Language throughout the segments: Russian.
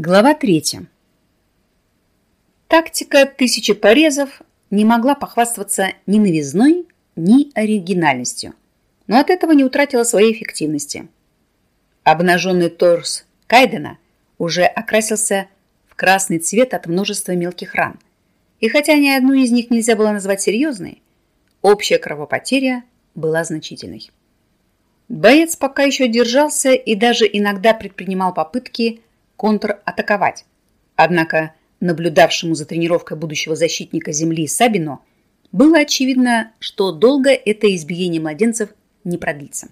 Глава третья. Тактика «Тысячи порезов» не могла похвастаться ни новизной, ни оригинальностью, но от этого не утратила своей эффективности. Обнаженный торс Кайдена уже окрасился в красный цвет от множества мелких ран, и хотя ни одну из них нельзя было назвать серьезной, общая кровопотеря была значительной. Боец пока еще держался и даже иногда предпринимал попытки контратаковать. Однако наблюдавшему за тренировкой будущего защитника Земли Сабино было очевидно, что долго это избиение младенцев не продлится.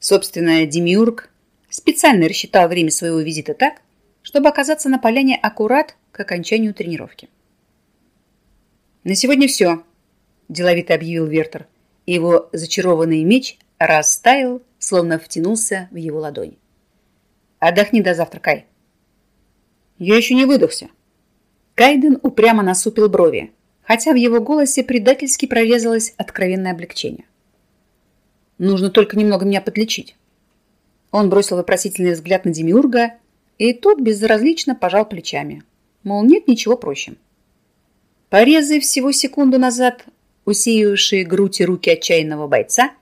Собственно, Демиург специально рассчитал время своего визита так, чтобы оказаться на поляне аккурат к окончанию тренировки. «На сегодня все», – деловито объявил Вертер, его зачарованный меч растаял, словно втянулся в его ладонь. Отдохни до завтра, Кай. Я еще не выдохся. Кайден упрямо насупил брови, хотя в его голосе предательски прорезалось откровенное облегчение. Нужно только немного меня подлечить. Он бросил вопросительный взгляд на Демиурга, и тот безразлично пожал плечами. Мол, нет ничего проще. Порезы всего секунду назад, усеивавшие грудь и руки отчаянного бойца,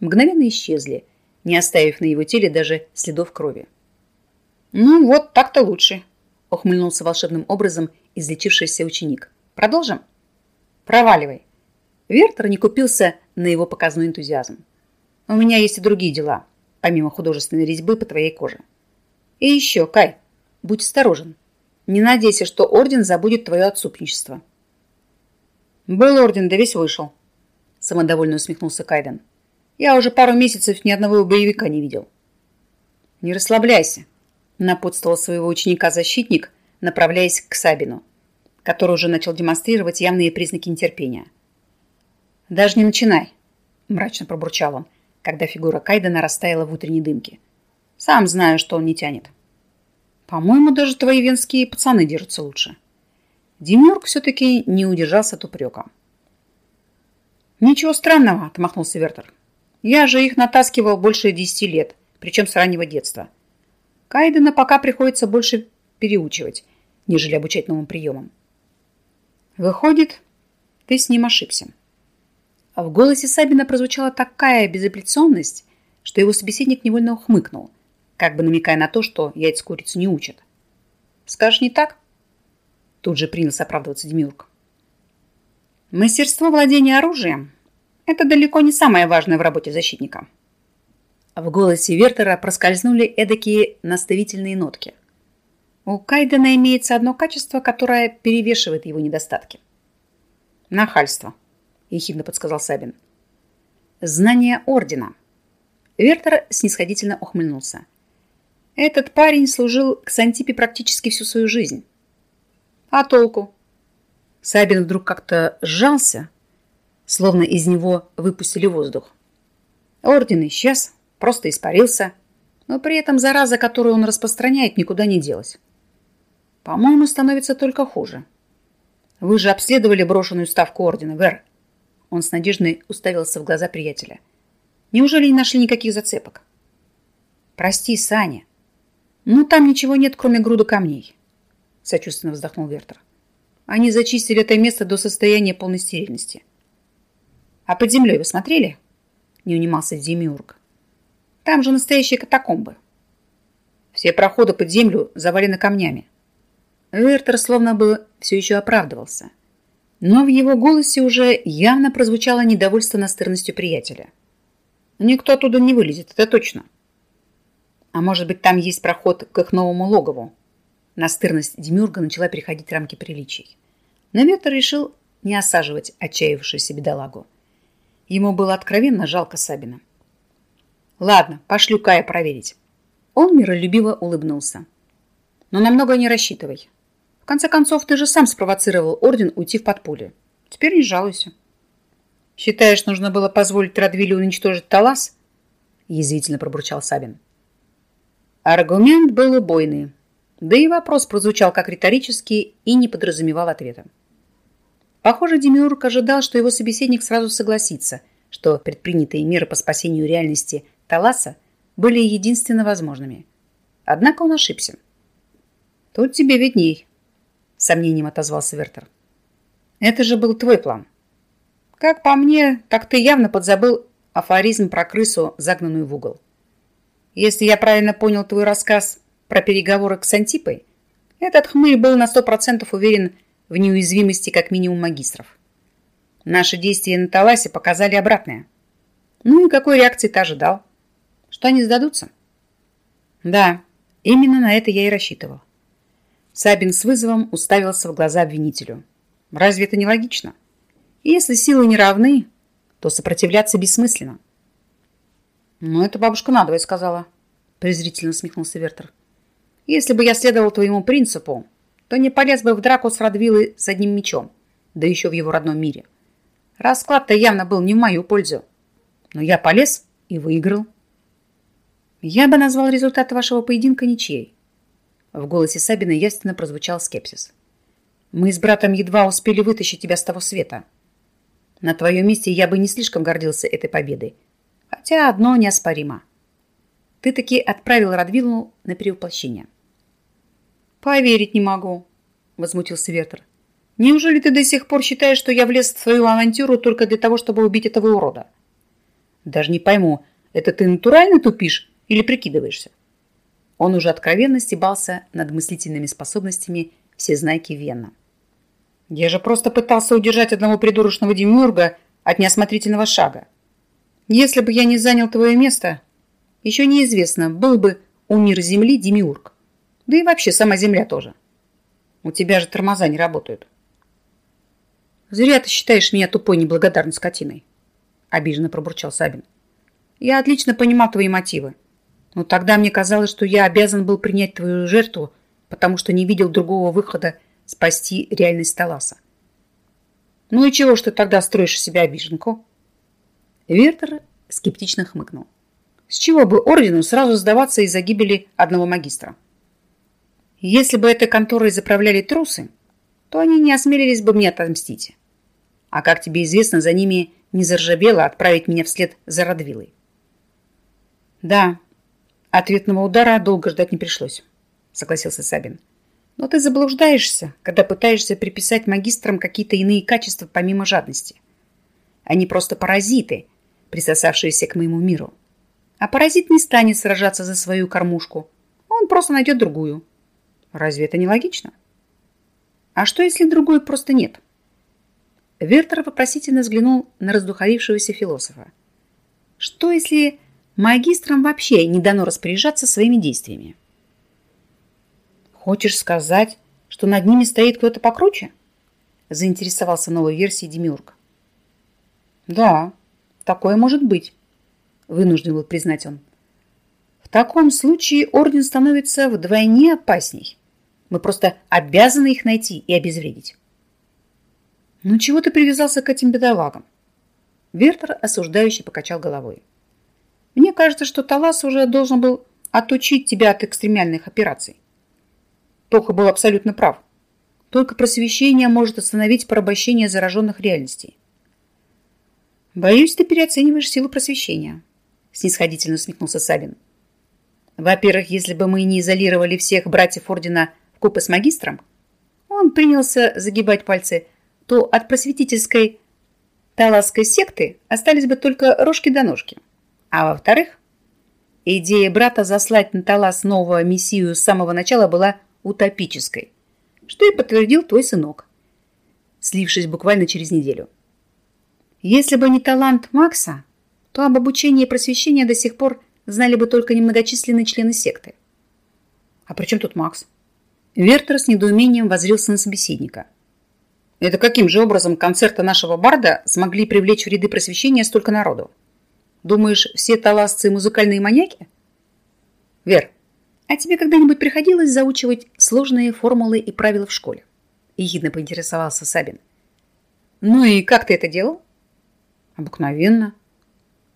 мгновенно исчезли, не оставив на его теле даже следов крови. «Ну вот, так-то лучше», — ухмыльнулся волшебным образом излечившийся ученик. «Продолжим?» «Проваливай». Вертер не купился на его показной энтузиазм. «У меня есть и другие дела, помимо художественной резьбы по твоей коже. И еще, Кай, будь осторожен. Не надейся, что Орден забудет твое отсупничество». «Был Орден, да весь вышел», — самодовольно усмехнулся Кайден. «Я уже пару месяцев ни одного боевика не видел». «Не расслабляйся», напутствовал своего ученика защитник, направляясь к Сабину, который уже начал демонстрировать явные признаки нетерпения. «Даже не начинай», – мрачно пробурчал он, когда фигура Кайдена растаяла в утренней дымке. «Сам знаю, что он не тянет». «По-моему, даже твои венские пацаны держатся лучше». Демюрк все-таки не удержался от упрека. «Ничего странного», – отмахнулся Вертер. «Я же их натаскивал больше десяти лет, причем с раннего детства. Кайдена пока приходится больше переучивать, нежели обучать новым приемам. Выходит, ты с ним ошибся. А в голосе Сабина прозвучала такая безапелляционность, что его собеседник невольно ухмыкнул, как бы намекая на то, что яйца курицу не учат. Скажешь, не так? Тут же принялся оправдываться Демиург. Мастерство владения оружием – это далеко не самое важное в работе защитника. В голосе Вертера проскользнули эдакие наставительные нотки. У Кайдена имеется одно качество, которое перевешивает его недостатки. «Нахальство», – ехидно подсказал Сабин. «Знание ордена». Вертер снисходительно ухмыльнулся. «Этот парень служил к Сантипе практически всю свою жизнь». «А толку?» Сабин вдруг как-то сжался, словно из него выпустили воздух. Орден исчез, просто испарился, но при этом зараза, которую он распространяет, никуда не делась. По-моему, становится только хуже. Вы же обследовали брошенную ставку ордена, Вер. Он с надеждой уставился в глаза приятеля. Неужели не нашли никаких зацепок? Прости, Саня. Ну, там ничего нет, кроме груда камней. Сочувственно вздохнул Вертер. Они зачистили это место до состояния полной стерильности. А под землей вы смотрели? Не унимался Демиург. Там же настоящие катакомбы. Все проходы под землю завалены камнями. Вертер словно бы все еще оправдывался. Но в его голосе уже явно прозвучало недовольство настырностью приятеля. Никто оттуда не вылезет, это точно. А может быть, там есть проход к их новому логову? Настырность Демюрга начала переходить рамки приличий. Но Вертер решил не осаживать отчаявшуюся бедолагу. Ему было откровенно жалко Сабина. Ладно, пошлю Кая проверить. Он миролюбиво улыбнулся. Но намного не рассчитывай. В конце концов, ты же сам спровоцировал Орден уйти в подполье. Теперь не жалуйся. Считаешь, нужно было позволить Радвилю уничтожить Талас? Язвительно пробурчал Сабин. Аргумент был убойный. Да и вопрос прозвучал как риторический и не подразумевал ответа. Похоже, Демиург ожидал, что его собеседник сразу согласится, что предпринятые меры по спасению реальности – Таласа были единственно возможными. Однако он ошибся. Тут тебе видней, сомнением отозвался Вертер. Это же был твой план. Как по мне, так ты явно подзабыл афоризм про крысу, загнанную в угол. Если я правильно понял твой рассказ про переговоры с Антипой, этот хмырь был на сто процентов уверен в неуязвимости как минимум магистров. Наши действия на Таласе показали обратное. Ну и какой реакции ты ожидал? Что они сдадутся? Да, именно на это я и рассчитывал. Сабин с вызовом уставился в глаза обвинителю. Разве это не логично? Если силы не равны, то сопротивляться бессмысленно. Ну, это бабушка надвое сказала, презрительно усмехнулся Вертер. Если бы я следовал твоему принципу, то не полез бы в драку с Радвилой с одним мечом, да еще в его родном мире. Расклад-то явно был не в мою пользу. Но я полез и выиграл. Я бы назвал результат вашего поединка ничьей. В голосе Сабина ясно прозвучал скепсис. Мы с братом едва успели вытащить тебя с того света. На твоем месте я бы не слишком гордился этой победой. Хотя одно неоспоримо. Ты таки отправил Радвилу на перевоплощение. Поверить не могу, возмутился Вертер. Неужели ты до сих пор считаешь, что я влез в свою авантюру только для того, чтобы убить этого урода? Даже не пойму, это ты натурально тупишь или прикидываешься? Он уже откровенно стебался над мыслительными способностями всезнайки Вена. Я же просто пытался удержать одного придурочного демиурга от неосмотрительного шага. Если бы я не занял твое место, еще неизвестно, был бы у мира Земли демиург. Да и вообще сама Земля тоже. У тебя же тормоза не работают. Зря ты считаешь меня тупой неблагодарной скотиной. Обиженно пробурчал Сабин. Я отлично понимал твои мотивы. Но тогда мне казалось, что я обязан был принять твою жертву, потому что не видел другого выхода спасти реальность Таласа. Ну и чего ж ты тогда строишь себя обиженку? Вертер скептично хмыкнул. С чего бы ордену сразу сдаваться из-за гибели одного магистра? Если бы этой конторой заправляли трусы, то они не осмелились бы мне отомстить. А как тебе известно, за ними не заржавело отправить меня вслед за Радвилой. Да, ответного удара долго ждать не пришлось, согласился Сабин. Но ты заблуждаешься, когда пытаешься приписать магистрам какие-то иные качества помимо жадности. Они просто паразиты, присосавшиеся к моему миру. А паразит не станет сражаться за свою кормушку. Он просто найдет другую. Разве это не логично? А что, если другой просто нет? Вертер вопросительно взглянул на раздухарившегося философа. Что, если магистрам вообще не дано распоряжаться своими действиями? Хочешь сказать, что над ними стоит кто-то покруче? Заинтересовался новой версией Демиург. Да, такое может быть, вынужден был признать он. В таком случае орден становится вдвойне опасней. Мы просто обязаны их найти и обезвредить. Ну чего ты привязался к этим бедолагам? Вертер осуждающе покачал головой. Мне кажется, что Талас уже должен был отучить тебя от экстремальных операций. Тоха был абсолютно прав. Только просвещение может остановить порабощение зараженных реальностей. Боюсь, ты переоцениваешь силу просвещения, снисходительно усмехнулся Сабин. Во-первых, если бы мы не изолировали всех братьев Ордена в купе с магистром, он принялся загибать пальцы, то от просветительской таласской секты остались бы только рожки до ножки. А во-вторых, идея брата заслать на Талас нового мессию с самого начала была утопической, что и подтвердил твой сынок, слившись буквально через неделю. Если бы не талант Макса, то об обучении и просвещении до сих пор знали бы только немногочисленные члены секты. А при чем тут Макс? Вертер с недоумением возрился на собеседника. Это каким же образом концерты нашего барда смогли привлечь в ряды просвещения столько народу? Думаешь, все таласцы музыкальные маньяки? Вер, а тебе когда-нибудь приходилось заучивать сложные формулы и правила в школе? Ехидно поинтересовался Сабин. Ну и как ты это делал? Обыкновенно.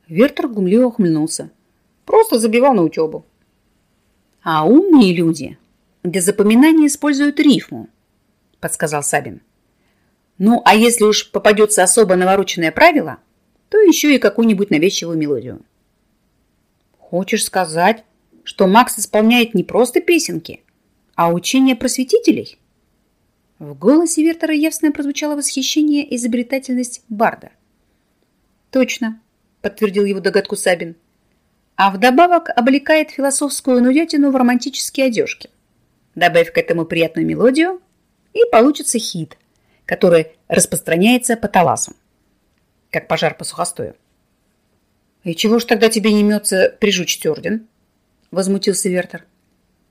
Вертер глумливо ухмыльнулся. Просто забивал на учебу. А умные люди для запоминания используют рифму, подсказал Сабин. Ну, а если уж попадется особо навороченное правило, то еще и какую-нибудь навязчивую мелодию. Хочешь сказать, что Макс исполняет не просто песенки, А учение просветителей? В голосе Вертера ясно прозвучало восхищение и изобретательность Барда. Точно, подтвердил его догадку Сабин. А вдобавок облекает философскую нудятину в романтические одежки. Добавь к этому приятную мелодию, и получится хит, который распространяется по таласам, как пожар по сухостою. «И чего ж тогда тебе не мется прижучить орден?» – возмутился Вертер.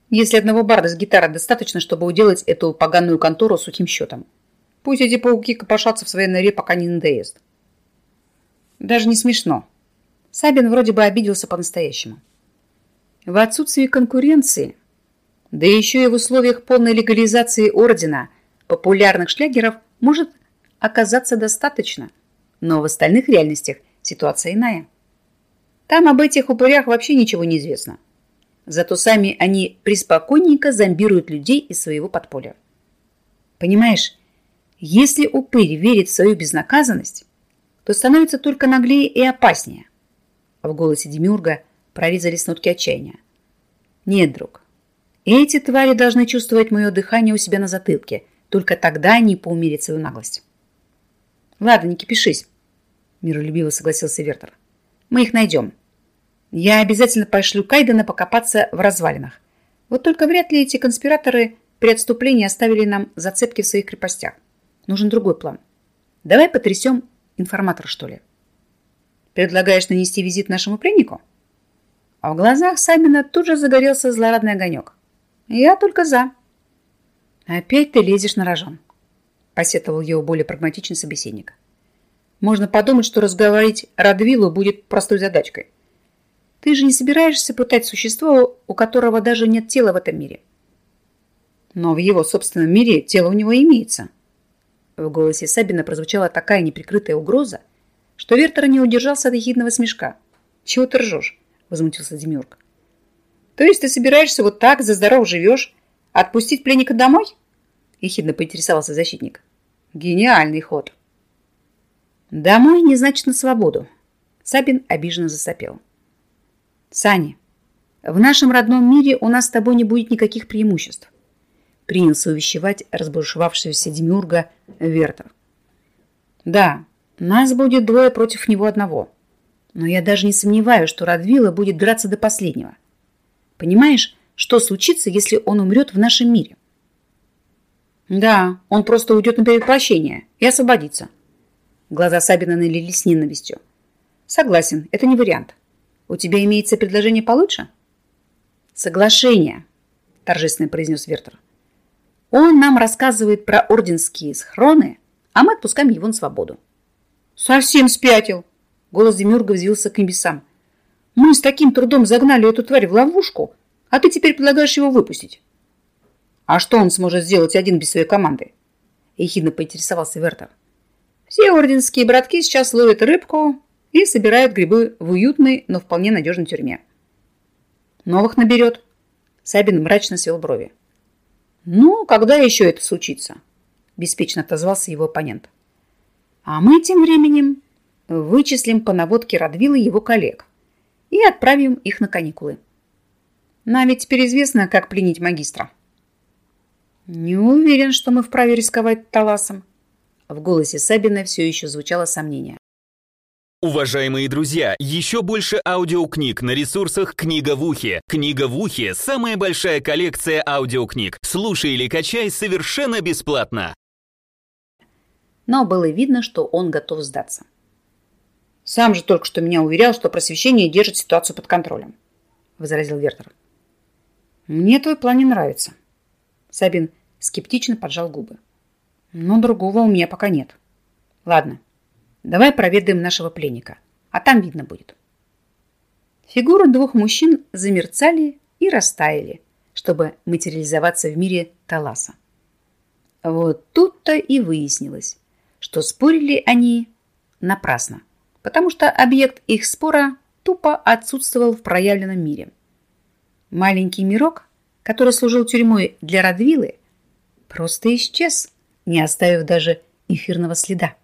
«Если одного барда с гитарой достаточно, чтобы уделать эту поганую контору сухим счетом. Пусть эти пауки копошатся в своей норе, пока не надоест». Даже не смешно. Сабин вроде бы обиделся по-настоящему. В отсутствии конкуренции, да еще и в условиях полной легализации ордена, популярных шлягеров может оказаться достаточно, но в остальных реальностях ситуация иная. Там об этих упырях вообще ничего не известно. Зато сами они приспокойненько зомбируют людей из своего подполья. Понимаешь, если упырь верит в свою безнаказанность, то становится только наглее и опаснее. В голосе Демиурга прорезались нотки отчаяния. Нет, друг, эти твари должны чувствовать мое дыхание у себя на затылке. Только тогда они поумерят свою наглость. Ладно, не кипишись, миролюбиво согласился Вертер. Мы их найдем. Я обязательно пошлю Кайдена покопаться в развалинах. Вот только вряд ли эти конспираторы при отступлении оставили нам зацепки в своих крепостях. Нужен другой план. Давай потрясем информатора, что ли. Предлагаешь нанести визит нашему пленнику? А в глазах Сабина тут же загорелся злорадный огонек. Я только за. Опять ты лезешь на рожон, посетовал его более прагматичный собеседник. Можно подумать, что разговорить Радвилу будет простой задачкой. Ты же не собираешься пытать существо, у которого даже нет тела в этом мире. Но в его собственном мире тело у него имеется. В голосе Сабина прозвучала такая неприкрытая угроза, что Вертер не удержался от ехидного смешка. «Чего ты ржешь?» – возмутился Демюрк. «То есть ты собираешься вот так, за здоров живешь, отпустить пленника домой?» – ехидно поинтересовался защитник. «Гениальный ход!» «Домой не значит на свободу», – Сабин обиженно засопел. Саня, в нашем родном мире у нас с тобой не будет никаких преимуществ. Принялся увещевать разбушевавшегося демиурга Вертер. Да, нас будет двое против него одного. Но я даже не сомневаюсь, что Радвила будет драться до последнего. Понимаешь, что случится, если он умрет в нашем мире? Да, он просто уйдет на перевоплощение и освободится. Глаза Сабина налились ненавистью. Согласен, это не вариант. У тебя имеется предложение получше? Соглашение, торжественно произнес Вертер. Он нам рассказывает про орденские схроны, а мы отпускаем его на свободу. Совсем спятил. Голос Демюрга взвился к небесам. Мы с таким трудом загнали эту тварь в ловушку, а ты теперь предлагаешь его выпустить. А что он сможет сделать один без своей команды? Ехидно поинтересовался Вертер. Все орденские братки сейчас ловят рыбку, и собирает грибы в уютной, но вполне надежной тюрьме. Новых наберет. Сабин мрачно свел брови. Ну, когда еще это случится? Беспечно отозвался его оппонент. А мы тем временем вычислим по наводке Радвилла его коллег и отправим их на каникулы. Нам ведь теперь известно, как пленить магистра. Не уверен, что мы вправе рисковать Таласом. В голосе Сабина все еще звучало сомнение. Уважаемые друзья, еще больше аудиокниг на ресурсах «Книга в ухе». «Книга в ухе» — самая большая коллекция аудиокниг. Слушай или качай совершенно бесплатно. Но было видно, что он готов сдаться. «Сам же только что меня уверял, что просвещение держит ситуацию под контролем», — возразил Вертер. «Мне твой план не нравится». Сабин скептично поджал губы. «Но другого у меня пока нет. Ладно, Давай проведаем нашего пленника, а там видно будет. Фигуры двух мужчин замерцали и растаяли, чтобы материализоваться в мире Таласа. Вот тут-то и выяснилось, что спорили они напрасно, потому что объект их спора тупо отсутствовал в проявленном мире. Маленький мирок, который служил тюрьмой для Радвилы, просто исчез, не оставив даже эфирного следа.